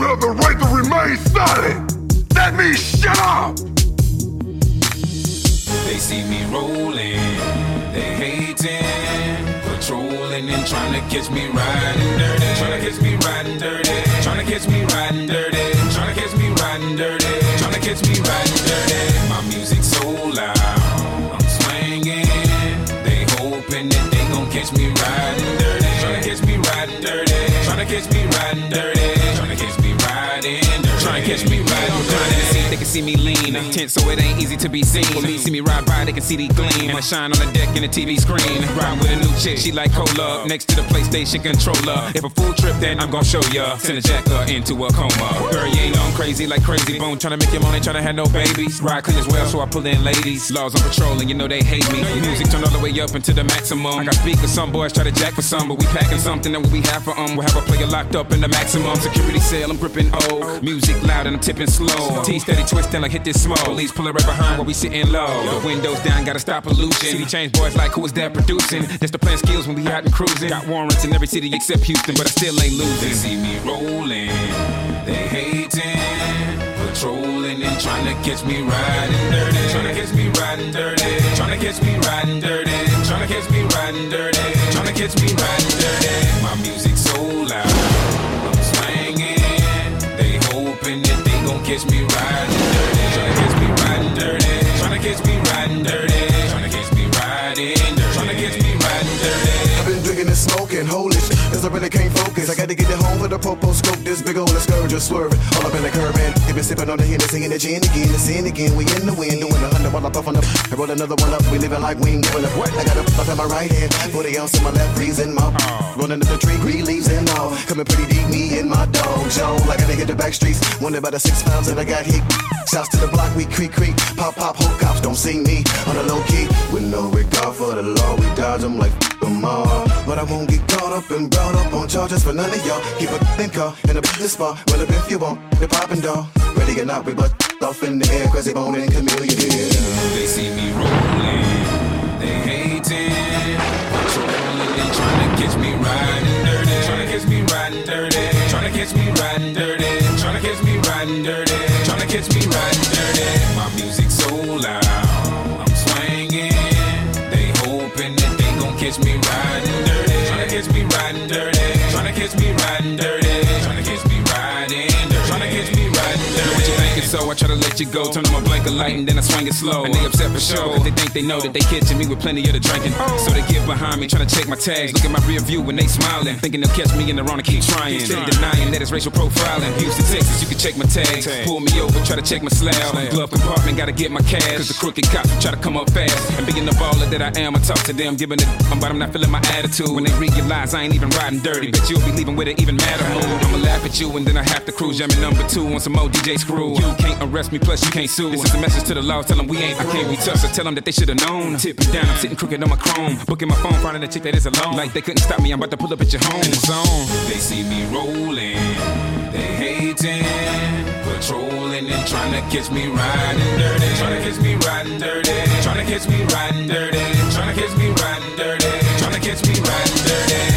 You have the right to remain silent. Let me shut up. They see me rolling, they hating, patrolling and trying to catch me riding dirty, trying to catch me riding dirty, trying to catch me riding dirty, trying to catch me riding dirty, trying to catch me riding dirty. To catch me riding dirty. They can see me lean, tense so it ain't easy to be seen. When they see me ride by, they can see the gleam. I shine on the deck in the TV screen. Ride with a new chick, she like cola. Next to the PlayStation controller. If a full trip, then I'm gon' show ya. Send a jacker into a coma. Girl, you ain't on crazy like Krayzie Bone. Tryna make your money, tryna have no babies. Ride clean as well, so I pull in ladies. Laws on patrol, and you know they hate me. Music turned all the way up into the maximum. I got speakers, some boys try to jack for some, but we packing something that we have for um. We'll have a player locked up in the maximum security cell. I'm gripping O. Music loud and I'm tipping slow. T steady twisting like hit this smoke. Police pulling right behind while we sitting low. The windows down, gotta stop pollution. City change boys like who is that producing? That's the plan skills when we out and cruising. Got warrants in every city except Houston, but I still ain't They losing. see me rolling, they hating, patrolling and trying to catch me riding dirty. Trying to catch me riding dirty. Trying to catch me riding dirty. Trying to catch me riding dirty. Trying to catch me riding dirty. My music cause I really can't focus. I gotta get it home for the popo scope, this big old scourge just swerving. All up in the curb and they been sipping on the Hennessy and the gin again, the sin again. We in the wind, doing a hundred while I puff on the. I roll another one up, we living like we ain't giving up. I got a puff in my right hand, 40 ounce in my left, freezing my Running up the tree, green leaves and all. Coming pretty deep, me and my dog, Joe. Like I gotta hit the back streets, wonder about the six pounds that I got hit. Shouts to the block, we creak, creak. Pop, pop, whole cops don't see me on the low key. With no regard for the law, we dodge them like them all. But I won't get caught up and brought up on charges for none of y'all. Keep a thin car in a business spot. Well, if you want, the poppin' dog. Ready or not, we butt off in the air, Krayzie Bone and Chamillionaire. Yeah. They see me rolling, they hating, patrolling and trying to catch me riding dirty, trying to catch me riding dirty, trying to catch me riding dirty, trying to catch me riding dirty, trying to catch me riding dirty. My music riding So I try to let you go, turn on my blanket light and then I swing it slow. And they upset for sure, cause they think they know that they catching me with plenty of the drinking. Oh. So they get behind me, trying to check my tags. Look at my rear view when they smiling, thinking they'll catch me in the wrong and keep trying. Steady denying that it's racial profiling. Houston, Texas, you can check my tags. Pull me over, try to check my slab. Glove compartment, gotta get my cash. Cause the crooked cops try to come up fast. And being the baller that I am, I talk to them, giving it, but I'm not feeling my attitude. When they realize I ain't even riding dirty, bet you'll be leaving with it even madder mood. I'ma laugh at you and then I have to cruise. Jamming number two on some old DJ Screw. You can't arrest me, plus you can't sue. This is a message to the law, tell them we ain't. I can't be touched, so tell them that they should've known. Tip me down, I'm sitting crooked on my chrome. Booking my phone, finding a chick that is alone. Like they couldn't stop me, I'm about to pull up at your home. Zone. They see me rolling, they hating, patrolling and trying to catch me riding dirty. Trying to catch me riding dirty. Trying to catch me riding dirty. Trying to catch me riding dirty. Trying to catch me riding dirty.